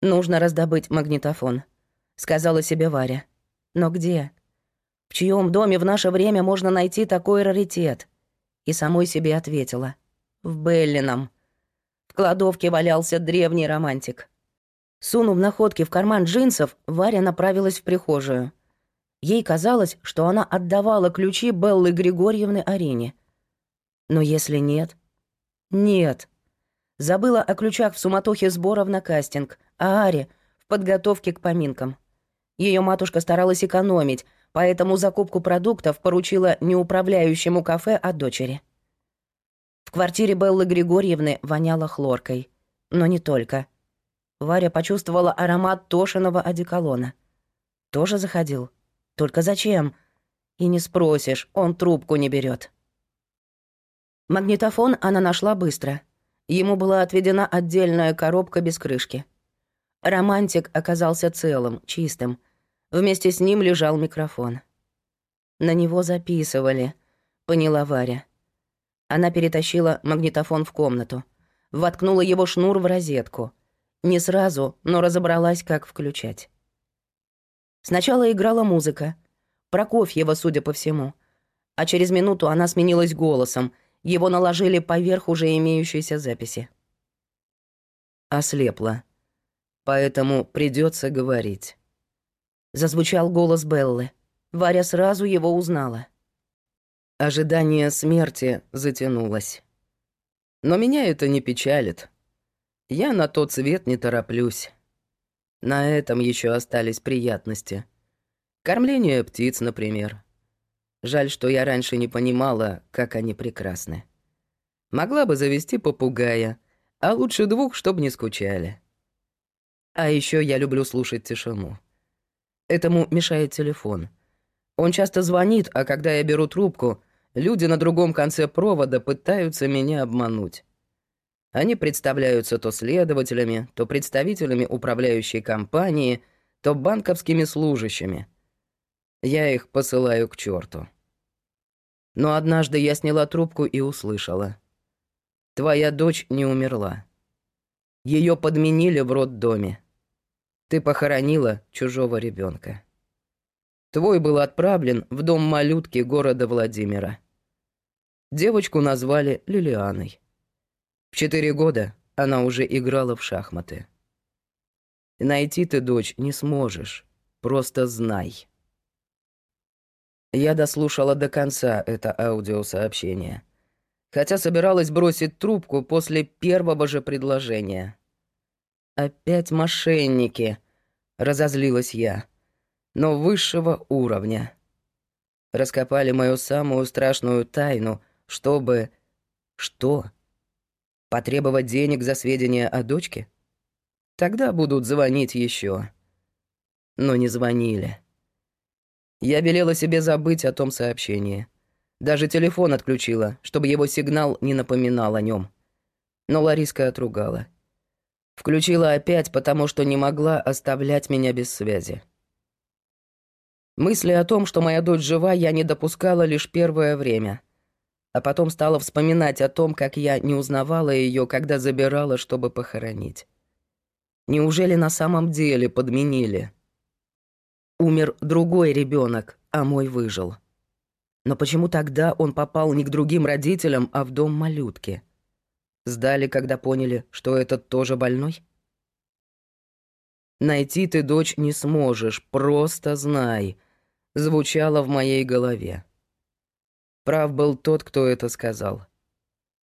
[SPEAKER 1] Нужно раздобыть магнитофон, сказала себе Варя. Но где? В чьем доме в наше время можно найти такой раритет? И самой себе ответила. В Беллином. В кладовке валялся древний романтик. Сунув находки в карман джинсов, Варя направилась в прихожую. Ей казалось, что она отдавала ключи Беллы Григорьевны Арине — но если нет... Нет. Забыла о ключах в суматохе сборов на кастинг, а Аре в подготовке к поминкам. Ее матушка старалась экономить, поэтому закупку продуктов поручила не управляющему кафе, а дочери. В квартире Беллы Григорьевны воняло хлоркой. Но не только. Варя почувствовала аромат Тошиного одеколона. Тоже заходил? Только зачем? И не спросишь, он трубку не берет. Магнитофон она нашла быстро. Ему была отведена отдельная коробка без крышки. Романтик оказался целым, чистым. Вместе с ним лежал микрофон. На него записывали, поняла Варя. Она перетащила магнитофон в комнату, воткнула его шнур в розетку. Не сразу, но разобралась, как включать. Сначала играла музыка. Прокофьева, судя по всему. А через минуту она сменилась голосом — его наложили поверх уже имеющейся записи. Ослепла. Поэтому придется говорить. Зазвучал голос Беллы. Варя сразу его узнала. Ожидание смерти затянулось. Но меня это не печалит. Я на тот свет не тороплюсь. На этом еще остались приятности. Кормление птиц, например. Жаль, что я раньше не понимала, как они прекрасны. Могла бы завести попугая, а лучше двух, чтобы не скучали. А еще я люблю слушать тишину. Этому мешает телефон. Он часто звонит, а когда я беру трубку, люди на другом конце провода пытаются меня обмануть. Они представляются то следователями, то представителями управляющей компании, то банковскими служащими — я их посылаю к черту. Но однажды я сняла трубку и услышала. Твоя дочь не умерла. Ее подменили в роддоме. Ты похоронила чужого ребенка. Твой был отправлен в дом малютки города Владимира. Девочку назвали Лилианой. В четыре года она уже играла в шахматы. Найти ты дочь не сможешь, просто знай. Я дослушала до конца это аудиосообщение. Хотя собиралась бросить трубку после первого же предложения.
[SPEAKER 2] Опять мошенники, разозлилась я. Но высшего уровня. Раскопали мою самую страшную тайну, чтобы... Что? Потребовать денег за сведения о дочке? Тогда будут звонить еще. Но не звонили. Я велела себе забыть о том сообщении. Даже телефон отключила, чтобы его сигнал не напоминал о нем. Но Лариска отругала. Включила опять, потому что не могла оставлять меня без связи. Мысли о том, что моя дочь жива, я не допускала лишь первое время. А потом стала вспоминать о том, как я не узнавала ее, когда забирала, чтобы похоронить. Неужели на самом деле подменили? Умер другой ребенок, а мой выжил. Но почему тогда он попал не к другим родителям, а в дом малютки? Сдали, когда поняли, что этот тоже больной? «Найти ты дочь не сможешь, просто знай», — звучало в моей голове. Прав был тот, кто это сказал.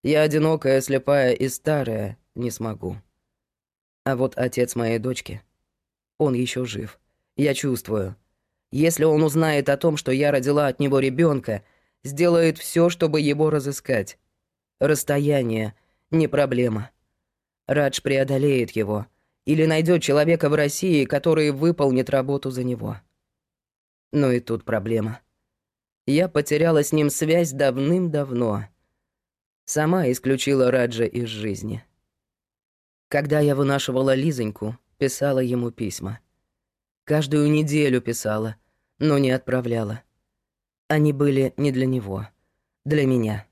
[SPEAKER 2] Я одинокая, слепая и старая, не смогу. А вот отец моей дочки, он еще жив. Я чувствую. Если он узнает о том, что я родила от него ребенка, сделает все, чтобы его разыскать. Расстояние — не проблема. Радж преодолеет его или найдет человека в России, который выполнит работу за него. Но и тут проблема. Я потеряла с ним связь давным-давно. Сама исключила Раджа из жизни. Когда я вынашивала Лизоньку, писала ему письма. Каждую неделю писала, но не отправляла. Они были не для него, для меня.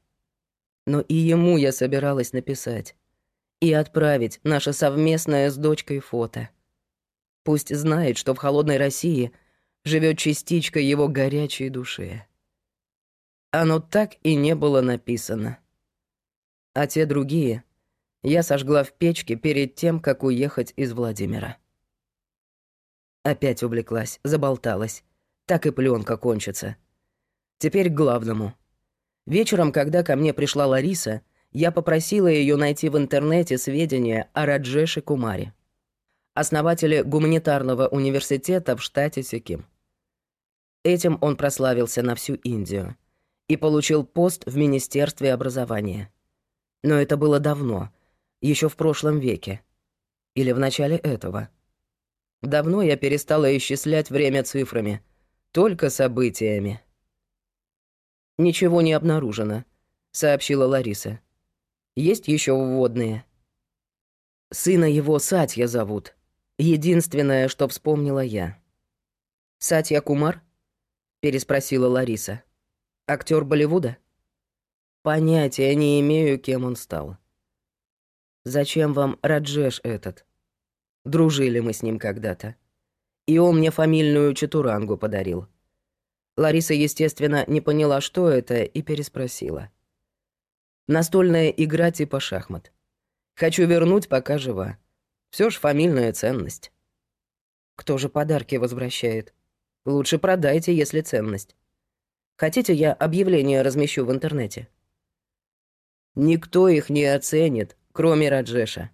[SPEAKER 2] Но и ему я собиралась написать. И отправить наше совместное с дочкой фото. Пусть знает, что в холодной России живет частичка его горячей души. Оно так и не было написано. А те другие я сожгла в печке перед тем, как уехать из Владимира. Опять увлеклась, заболталась. Так и пленка кончится. Теперь к главному — Вечером, когда ко мне пришла Лариса, я попросила ее найти в интернете сведения о Раджеше Кумаре, основателе гуманитарного университета в штате Сиким. Этим он прославился на всю Индию и получил пост в Министерстве образования. Но это было давно, еще в прошлом веке. Или в начале этого. Давно я перестала исчислять время цифрами, только событиями. «Ничего не обнаружено», — сообщила Лариса. «Есть еще вводные?» «Сына его Сатья зовут. Единственное, что вспомнила я». «Сатья Кумар?» — переспросила Лариса. «Актер Болливуда?» «Понятия не имею, кем он стал». «Зачем вам Раджеш этот?» Дружили мы с ним когда-то. И он мне фамильную Чатурангу подарил. Лариса, естественно, не поняла, что это, и переспросила. «Настольная игра типа шахмат. Хочу вернуть, пока жива. Все ж фамильная ценность». «Кто же подарки возвращает? Лучше продайте, если ценность. Хотите, я объявление размещу в интернете?» «Никто их не оценит, кроме Раджеша».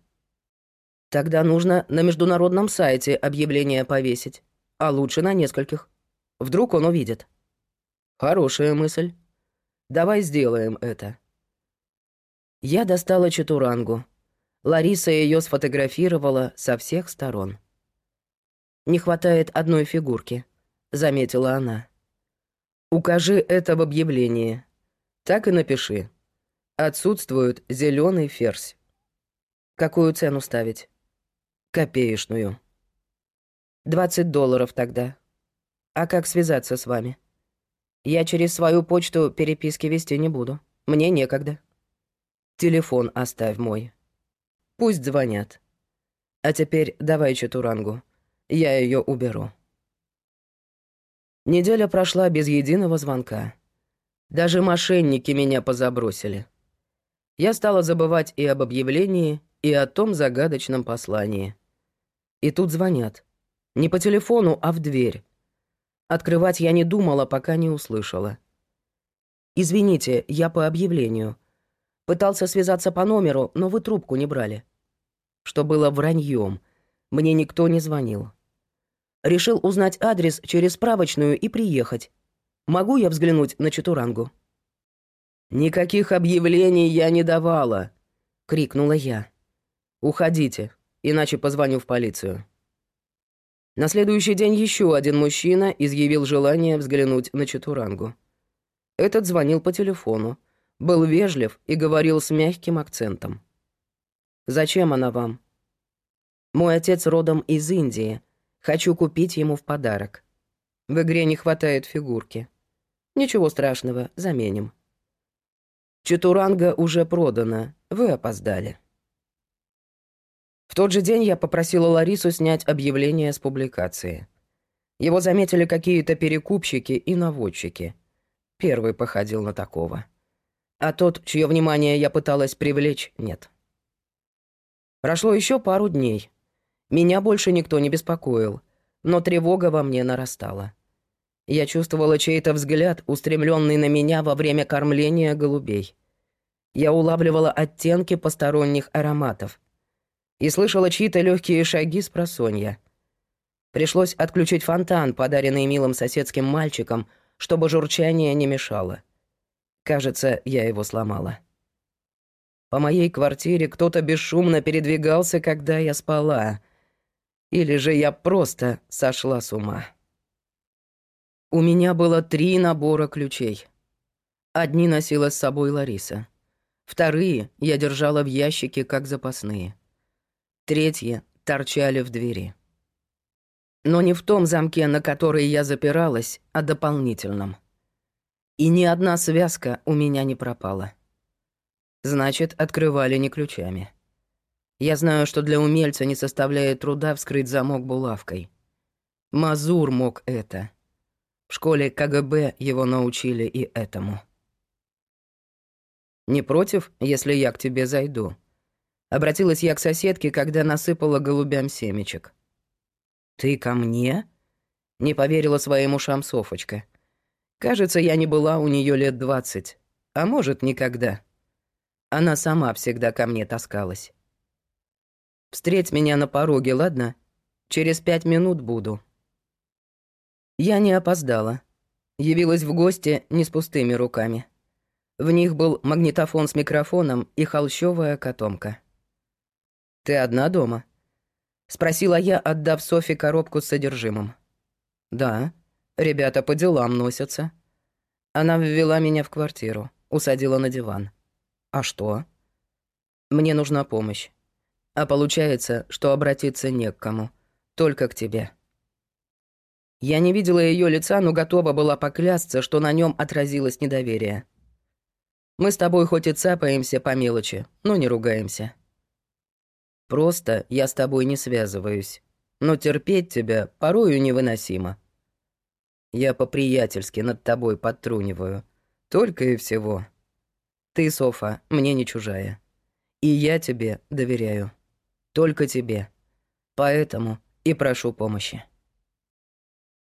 [SPEAKER 2] «Тогда нужно на международном сайте объявление повесить, а лучше на нескольких». Вдруг он увидит. Хорошая мысль. Давай сделаем это. Я достала чатурангу. Лариса ее сфотографировала со всех сторон. «Не хватает одной фигурки», — заметила она. «Укажи это в объявлении. Так и напиши. Отсутствует зеленый ферзь. Какую цену ставить?» «Копеечную». «Двадцать долларов тогда», а как связаться с вами? Я через свою почту переписки вести не буду. Мне некогда. Телефон оставь мой. Пусть звонят. А теперь давай Чатурангу. Я ее уберу. Неделя прошла без единого звонка. Даже мошенники меня позабросили. Я стала забывать и об объявлении, и о том загадочном послании. И тут звонят. Не по телефону, а в дверь. Открывать я не думала, пока не услышала. «Извините, я по объявлению. Пытался связаться по номеру, но вы трубку не брали». Что было враньем, Мне никто не звонил. Решил узнать адрес через справочную и приехать. Могу я взглянуть на Чатурангу?» «Никаких объявлений я не давала!» — крикнула я. «Уходите, иначе позвоню в полицию». На следующий день еще один мужчина изъявил желание взглянуть на Чатурангу. Этот звонил по телефону, был вежлив и говорил с мягким акцентом. «Зачем она вам?» «Мой отец родом из Индии. Хочу купить ему в подарок. В игре не хватает фигурки. Ничего страшного, заменим». Чатуранга уже продана. Вы опоздали. В тот же день я попросила Ларису снять объявление с публикации. Его заметили какие-то перекупщики и наводчики. Первый походил на такого. А тот, чье внимание я пыталась привлечь, нет. Прошло еще пару дней. Меня больше никто не беспокоил, но тревога во мне нарастала. Я чувствовала чей-то взгляд, устремленный на меня во время кормления голубей. Я улавливала оттенки посторонних ароматов и слышала чьи-то легкие шаги с просонья. Пришлось отключить фонтан, подаренный милым соседским мальчиком, чтобы журчание не мешало. Кажется, я его сломала. По моей квартире кто-то бесшумно передвигался, когда я спала. Или же я просто сошла с ума. У меня было три набора ключей. Одни носила с собой Лариса. Вторые я держала в ящике, как запасные. Третьи торчали в двери. Но не в том замке, на который я запиралась, а дополнительном. И ни одна связка у меня не пропала. Значит, открывали не ключами. Я знаю, что для умельца не составляет труда вскрыть замок булавкой. Мазур мог это — в школе КГБ его научили и этому. «Не против, если я к тебе зайду?» Обратилась я к соседке, когда насыпала голубям семечек. «Ты ко мне?» Не поверила своим ушам Софочка. «Кажется, я не была у нее лет двадцать, а может, никогда. Она сама всегда ко мне таскалась. Встреть меня на пороге, ладно? Через пять минут буду». Я не опоздала. Явилась в гости не с пустыми руками. В них был магнитофон с микрофоном и холщовая котомка. «Ты одна дома?» — спросила я, отдав Софи коробку с содержимым. «Да, ребята по делам носятся». Она ввела меня в квартиру, усадила на диван. «А что?» «Мне нужна помощь. А получается, что обратиться не к кому, только к тебе». Я не видела ее лица, но готова была поклясться, что на нем отразилось недоверие. Мы с тобой хоть и цапаемся по мелочи, но не ругаемся. Просто я с тобой не связываюсь, но терпеть тебя порою невыносимо. Я по-приятельски над тобой подтруниваю, только и всего. Ты, Софа, мне не чужая. И я тебе доверяю. Только тебе. Поэтому и прошу помощи.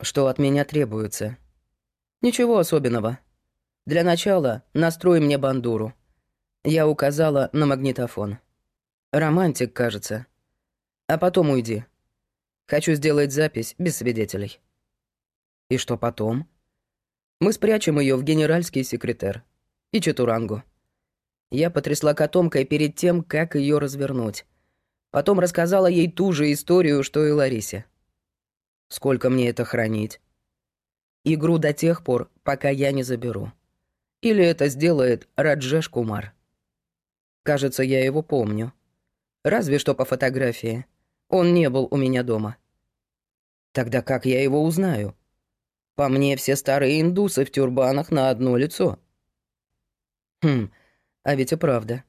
[SPEAKER 2] Что от меня требуется? Ничего особенного. Для начала настрой мне бандуру. Я указала на магнитофон. Романтик, кажется. А потом уйди. Хочу сделать запись без свидетелей. И что потом? Мы спрячем ее в генеральский секретарь и Чатурангу. Я потрясла котомкой перед тем, как ее развернуть. Потом рассказала ей ту же историю, что и Ларисе. Сколько мне это хранить? Игру до тех пор, пока я не заберу. Или это сделает Раджеш Кумар. Кажется, я его помню. Разве что по фотографии. Он не был у меня дома. Тогда как я его узнаю? По мне, все старые индусы в тюрбанах на одно лицо. Хм, а ведь и правда.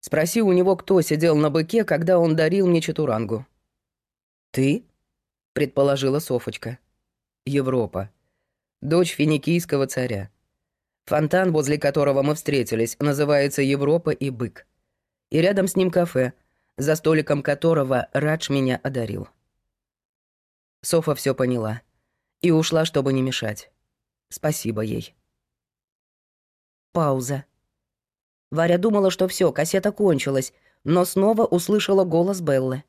[SPEAKER 2] Спроси у него, кто сидел на быке, когда он дарил мне чатурангу. Ты? предположила Софочка. Европа. Дочь финикийского царя. Фонтан, возле которого мы встретились, называется Европа и бык. И рядом с ним кафе, за столиком которого Радж меня одарил. Софа все поняла и ушла, чтобы не мешать. Спасибо ей. Пауза. Варя думала, что все, кассета кончилась, но снова услышала голос Беллы.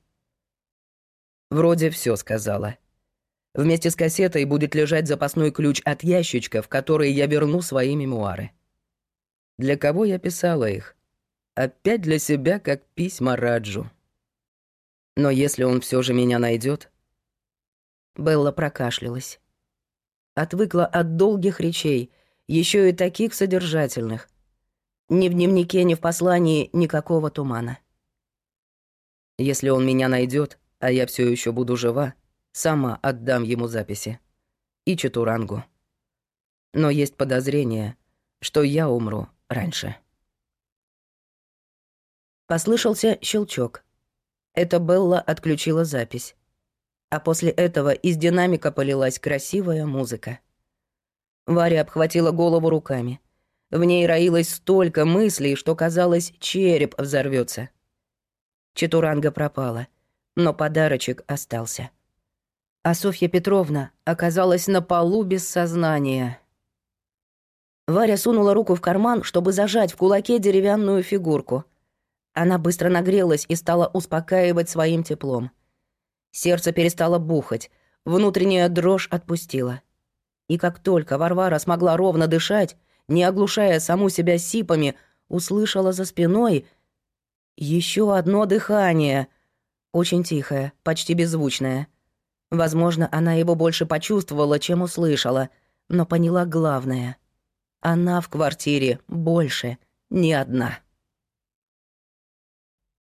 [SPEAKER 2] Вроде все сказала. Вместе с кассетой будет лежать запасной ключ от ящичка, в который я верну свои мемуары. Для кого я писала их? Опять для себя, как письма Раджу. Но если он все же меня найдет,
[SPEAKER 1] Белла прокашлялась. Отвыкла от долгих речей, еще и таких содержательных. Ни в дневнике, ни в послании никакого тумана.
[SPEAKER 2] Если он меня найдет, а я все еще буду жива, сама отдам ему записи. И Чатурангу. Но есть подозрение, что я умру раньше.
[SPEAKER 1] Послышался щелчок. Это Белла отключила запись. А после этого из динамика полилась красивая музыка. Варя обхватила голову руками. В ней роилось столько мыслей, что казалось, череп взорвется. Четуранга пропала, но подарочек остался. А Софья Петровна оказалась на полу без сознания. Варя сунула руку в карман, чтобы зажать в кулаке деревянную фигурку. Она быстро нагрелась и стала успокаивать своим теплом. Сердце перестало бухать, внутренняя дрожь отпустила. И как только Варвара смогла ровно дышать, не оглушая саму себя сипами, услышала за спиной еще одно дыхание. Очень тихое, почти беззвучное. Возможно, она его больше почувствовала, чем услышала, но поняла главное. Она в квартире больше не одна.